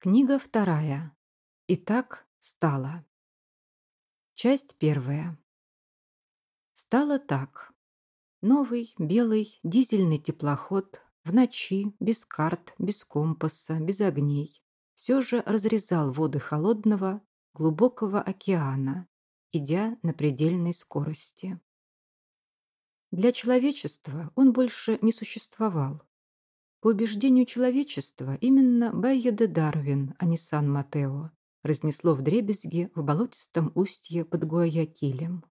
Книга вторая. Итак, стало. Часть первая. Стало так. Новый, белый, дизельный теплоход в ночи, без карт, без компаса, без огней, все же разрезал воды холодного, глубокого океана, идя на предельной скорости. Для человечества он больше не существовал. По убеждению человечества, именно Байя де Дарвин, а не Сан-Матео, разнесло вдребезги в болотистом устье под Гуаякилем.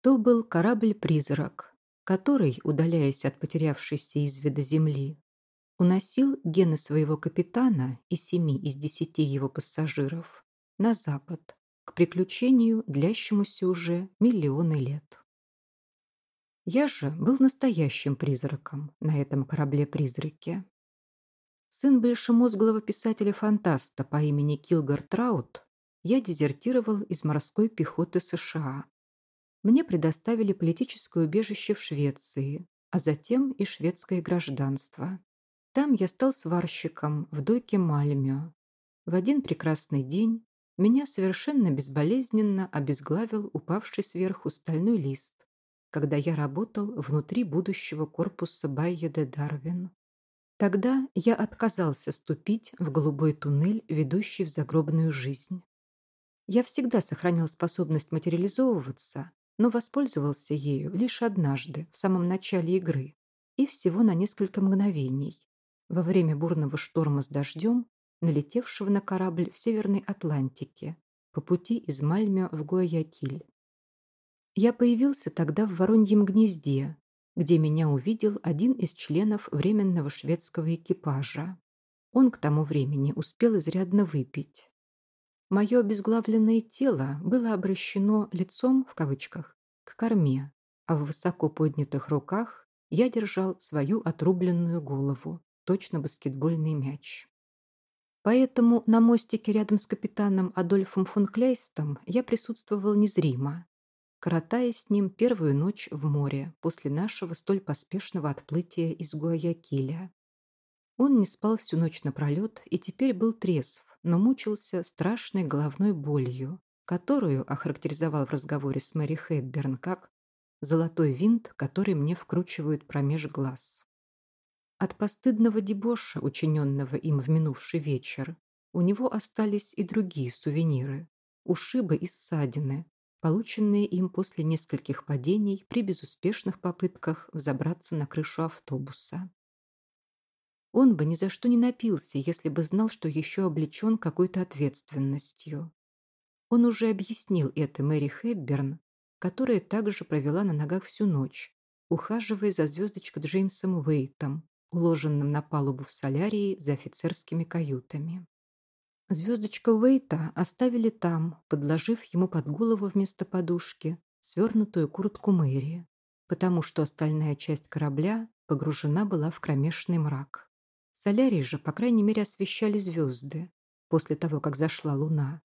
То был корабль-призрак, который, удаляясь от потерявшейся из вида земли, уносил гены своего капитана и семи из десяти его пассажиров на запад, к приключению, длящемуся уже миллионы лет. Я же был настоящим призраком на этом корабле-призраке. Сын большемозглого писателя-фантаста по имени Килгар Траут, я дезертировал из морской пехоты США. Мне предоставили политическое убежище в Швеции, а затем и шведское гражданство. Там я стал сварщиком в дойке Мальмё. В один прекрасный день меня совершенно безболезненно обезглавил упавший сверху стальной лист, когда я работал внутри будущего корпуса Байя де Дарвин. Тогда я отказался ступить в голубой туннель, ведущий в загробную жизнь. Я всегда сохранял способность материализовываться, но воспользовался ею лишь однажды, в самом начале игры, и всего на несколько мгновений, во время бурного шторма с дождем, налетевшего на корабль в Северной Атлантике по пути из Мальмё в Гуаякиль. Я появился тогда в Вороньем гнезде, где меня увидел один из членов временного шведского экипажа. Он к тому времени успел изрядно выпить. Мое обезглавленное тело было обращено лицом, в кавычках, к корме, а в высоко поднятых руках я держал свою отрубленную голову, точно баскетбольный мяч. Поэтому на мостике рядом с капитаном Адольфом фон Кляйстом я присутствовал незримо, коротая с ним первую ночь в море после нашего столь поспешного отплытия из Гуаякиля. Он не спал всю ночь напролет и теперь был трезв, но мучился страшной головной болью, которую охарактеризовал в разговоре с Мэри Хэбберн как «золотой винт, который мне вкручивают промеж глаз». От постыдного дебоша, учиненного им в минувший вечер, у него остались и другие сувениры – ушибы и ссадины, полученные им после нескольких падений при безуспешных попытках взобраться на крышу автобуса. Он бы ни за что не напился, если бы знал, что еще облечен какой-то ответственностью. Он уже объяснил это Мэри Хэбберн, которая также провела на ногах всю ночь, ухаживая за звездочкой Джеймсом Уэйтом, уложенным на палубу в солярии за офицерскими каютами. Звездочка Уэйта оставили там, подложив ему под голову вместо подушки свернутую куртку Мэри, потому что остальная часть корабля погружена была в кромешный мрак. Солярий же, по крайней мере, освещали звезды после того, как зашла луна.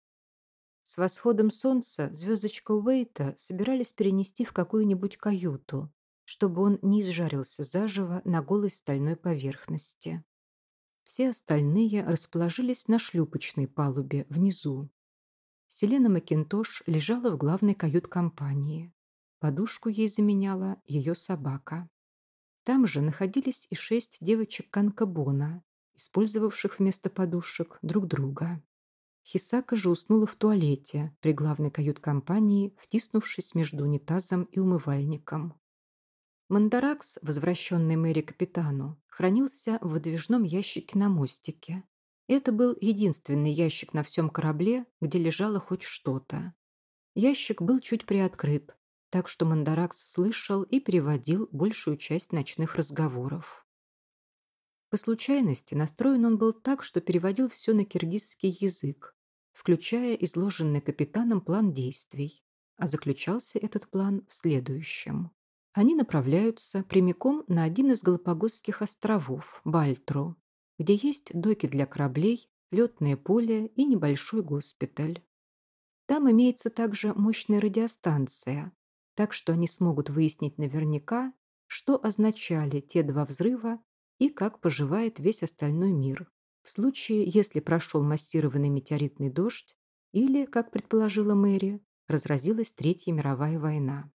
С восходом солнца звездочка Уэйта собирались перенести в какую-нибудь каюту, чтобы он не изжарился заживо на голой стальной поверхности. Все остальные расположились на шлюпочной палубе внизу. Селена Макинтош лежала в главной кают-компании. Подушку ей заменяла ее собака. Там же находились и шесть девочек Канкабона, использовавших вместо подушек друг друга. Хисака же уснула в туалете при главной кают-компании, втиснувшись между унитазом и умывальником. Мандаракс, возвращенный Мэри капитану, хранился в выдвижном ящике на мостике. Это был единственный ящик на всем корабле, где лежало хоть что-то. Ящик был чуть приоткрыт, так что Мандаракс слышал и переводил большую часть ночных разговоров. По случайности настроен он был так, что переводил все на киргизский язык, включая изложенный капитаном план действий, а заключался этот план в следующем. Они направляются прямиком на один из Галапагосских островов, Бальтру, где есть доки для кораблей, летное поле и небольшой госпиталь. Там имеется также мощная радиостанция, так что они смогут выяснить наверняка, что означали те два взрыва и как поживает весь остальной мир, в случае, если прошел массированный метеоритный дождь или, как предположила Мэри, разразилась Третья мировая война.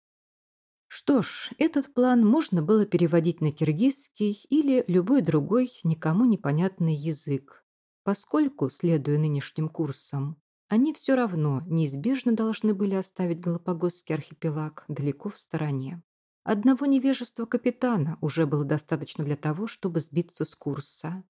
Что ж, этот план можно было переводить на киргизский или любой другой никому непонятный язык, поскольку, следуя нынешним курсам, они все равно неизбежно должны были оставить Галапагосский архипелаг далеко в стороне. Одного невежества капитана уже было достаточно для того, чтобы сбиться с курса.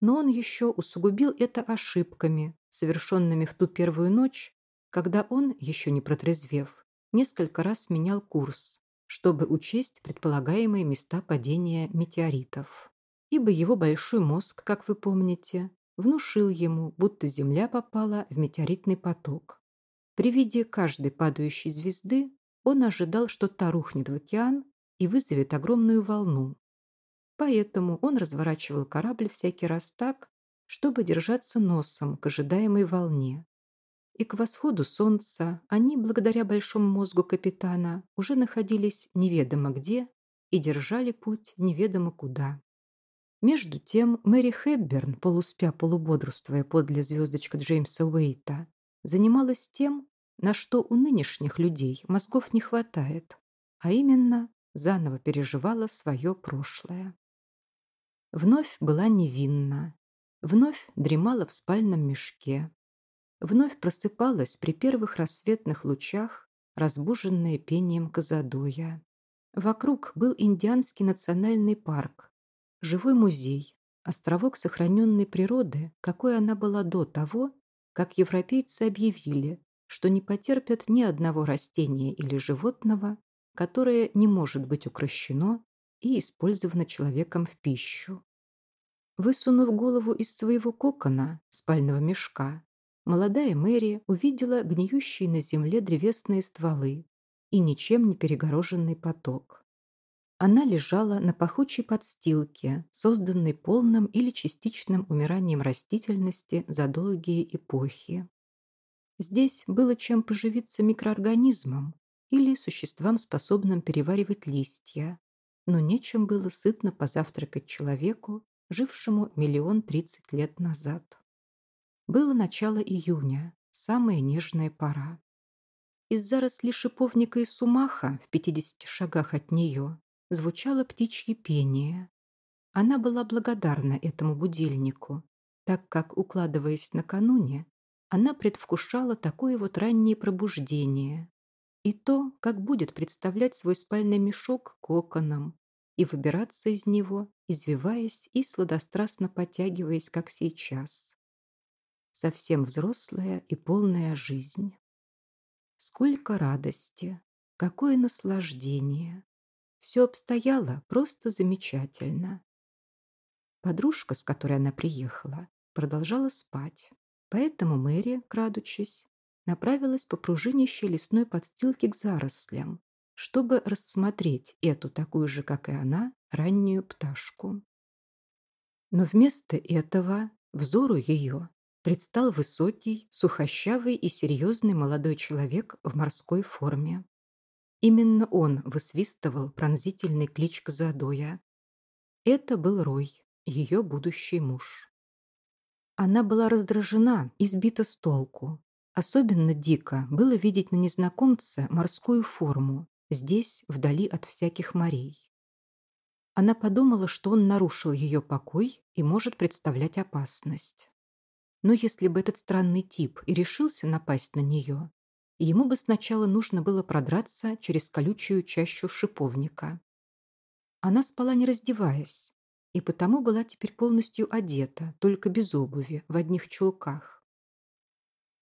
Но он еще усугубил это ошибками, совершенными в ту первую ночь, когда он, еще не протрезвев, несколько раз менял курс, чтобы учесть предполагаемые места падения метеоритов. Ибо его большой мозг, как вы помните, внушил ему, будто Земля попала в метеоритный поток. При виде каждой падающей звезды он ожидал, что та рухнет в океан и вызовет огромную волну. Поэтому он разворачивал корабль всякий раз так, чтобы держаться носом к ожидаемой волне. И к восходу солнца они, благодаря большому мозгу капитана, уже находились неведомо где и держали путь неведомо куда. Между тем Мэри Хэбберн, полуспя полубодрствуя подле звездочка Джеймса Уэйта, занималась тем, на что у нынешних людей мозгов не хватает, а именно заново переживала свое прошлое. Вновь была невинна, вновь дремала в спальном мешке, вновь просыпалась при первых рассветных лучах, разбуженная пением Казадоя. Вокруг был Индианский национальный парк, Живой музей, островок сохраненной природы, какой она была до того, как европейцы объявили, что не потерпят ни одного растения или животного, которое не может быть укращено и использовано человеком в пищу. Высунув голову из своего кокона, спального мешка, молодая Мэри увидела гниющие на земле древесные стволы и ничем не перегороженный поток. Она лежала на пахучей подстилке, созданной полным или частичным умиранием растительности за долгие эпохи. Здесь было чем поживиться микроорганизмам или существам, способным переваривать листья, но нечем было сытно позавтракать человеку, жившему миллион тридцать лет назад. Было начало июня, самая нежная пора. Из заросли шиповника и сумаха в пятидесяти шагах от нее звучало птичье пение. Она была благодарна этому будильнику, так как, укладываясь накануне, она предвкушала такое вот раннее пробуждение и то, как будет представлять свой спальный мешок коконом и выбираться из него, извиваясь и сладострастно потягиваясь, как сейчас. Совсем взрослая и полная жизнь. Сколько радости, какое наслаждение, все обстояло просто замечательно. Подружка, с которой она приехала, продолжала спать, поэтому Мэри, крадучись, направилась по пружинищей лесной подстилке к зарослям, чтобы рассмотреть эту такую же, как и она, раннюю пташку. Но вместо этого взору ее предстал высокий, сухощавый и серьезный молодой человек в морской форме. Именно он высвистывал пронзительный клич Казадоя. Это был Рой, ее будущий муж. Она была раздражена и сбита с толку. Особенно дико было видеть на незнакомце морскую форму, здесь, вдали от всяких морей. Она подумала, что он нарушил ее покой и может представлять опасность. Но если бы этот странный тип и решился напасть на нее, ему бы сначала нужно было продраться через колючую чащу шиповника. Она спала не раздеваясь, и потому была теперь полностью одета, только без обуви, в одних чулках.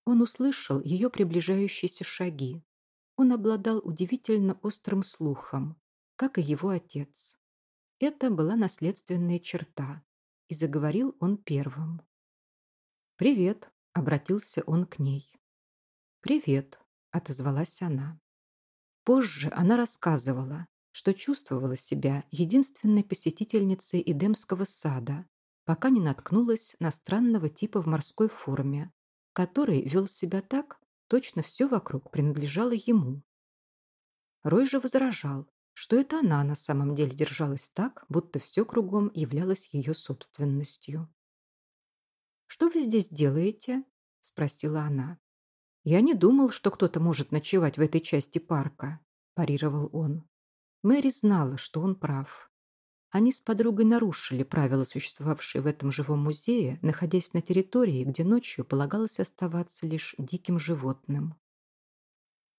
Он услышал ее приближающиеся шаги. Он обладал удивительно острым слухом, как и его отец. Это была наследственная черта, и заговорил он первым. «Привет», — обратился он к ней. «Привет», отозвалась она. Позже она рассказывала, что чувствовала себя единственной посетительницей Эдемского сада, пока не наткнулась на странного типа в морской форме, который вел себя так, точно все вокруг принадлежало ему. Рой же возражал, что это она на самом деле держалась так, будто все кругом являлось ее собственностью. «Что вы здесь делаете?» – спросила она. «Я не думал, что кто-то может ночевать в этой части парка», – парировал он. Мэри знала, что он прав. Они с подругой нарушили правила, существовавшие в этом живом музее, находясь на территории, где ночью полагалось оставаться лишь диким животным.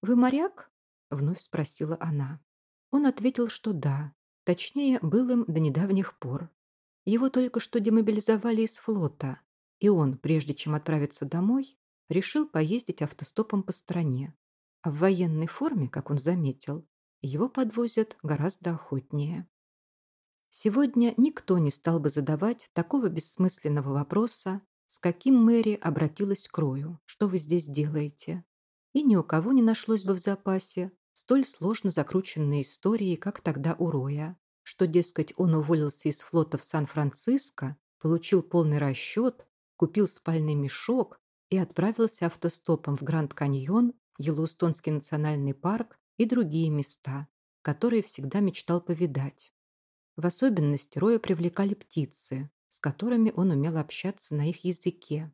«Вы моряк?» – вновь спросила она. Он ответил, что да. Точнее, был им до недавних пор. Его только что демобилизовали из флота, и он, прежде чем отправиться домой, решил поездить автостопом по стране. А в военной форме, как он заметил, его подвозят гораздо охотнее. Сегодня никто не стал бы задавать такого бессмысленного вопроса, с каким Мэри обратилась к Рою, что вы здесь делаете. И ни у кого не нашлось бы в запасе столь сложно закрученной истории, как тогда у Роя, что, дескать, он уволился из флота в Сан-Франциско, получил полный расчет, купил спальный мешок и отправился автостопом в Гранд-Каньон, Йеллоустонский национальный парк и другие места, которые всегда мечтал повидать. В особенности Роя привлекали птицы, с которыми он умел общаться на их языке.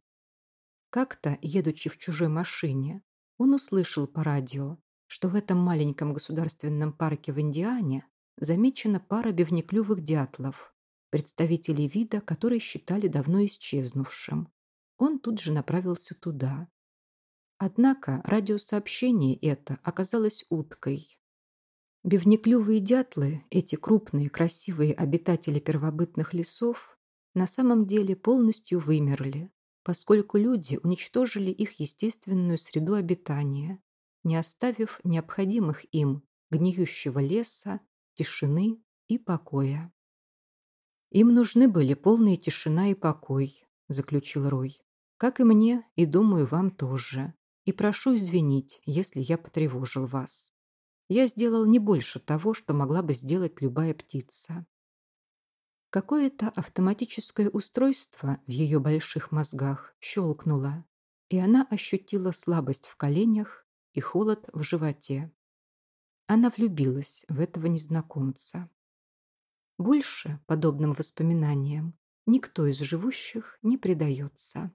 Как-то, едучи в чужой машине, он услышал по радио, что в этом маленьком государственном парке в Индиане замечена пара бивнеклювых дятлов, представителей вида, который считали давно исчезнувшим. Он тут же направился туда. Однако радиосообщение это оказалось уткой. Бивнеклювые дятлы, эти крупные красивые обитатели первобытных лесов, на самом деле полностью вымерли, поскольку люди уничтожили их естественную среду обитания, не оставив необходимых им гниющего леса, тишины и покоя. Им нужны были полная тишина и покой, заключил Рой. Как и мне, и думаю, вам тоже. И прошу извинить, если я потревожил вас. Я сделал не больше того, что могла бы сделать любая птица. Какое-то автоматическое устройство в ее больших мозгах щелкнуло, и она ощутила слабость в коленях и холод в животе. Она влюбилась в этого незнакомца. Больше подобным воспоминаниям никто из живущих не предается.